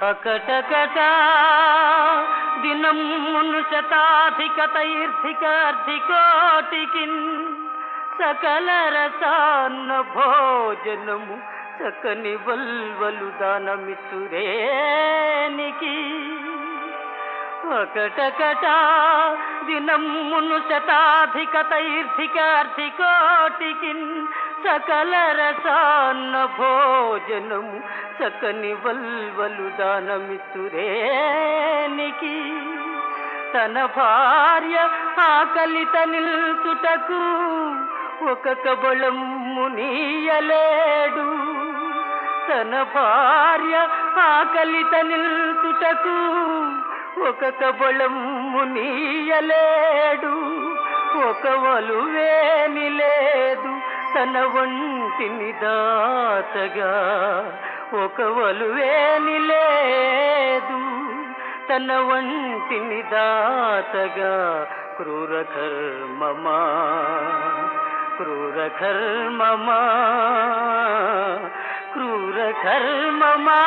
అకటకట దినమును శతాధికతైర్థికార్థికోటికి సకల రసాన్న భోజనము చక్కని వల్వలు దానమిచ్చురేనికి ఒకటకట దినం దినమును శతాధికతైర్థికార్థికోటికి సకల రసాన్న భోజనము చక్కని వల్వలు దానమితురేనికి తన భార్య ఆకలిత నిల్చుటకు ఒక కబళము నీయలేడు. తన భార్య ఆకలిత నిల్చుటకు ఒక కబళము నీయలేడు. ఒక వలువేని లేదు. తన ఒంటిని దాతగా ఒక వలువేని లేదు. తన ఒంటిని దాతగా క్రూర కర్మమా క్రూర కర్మమా క్రూర కర్మమా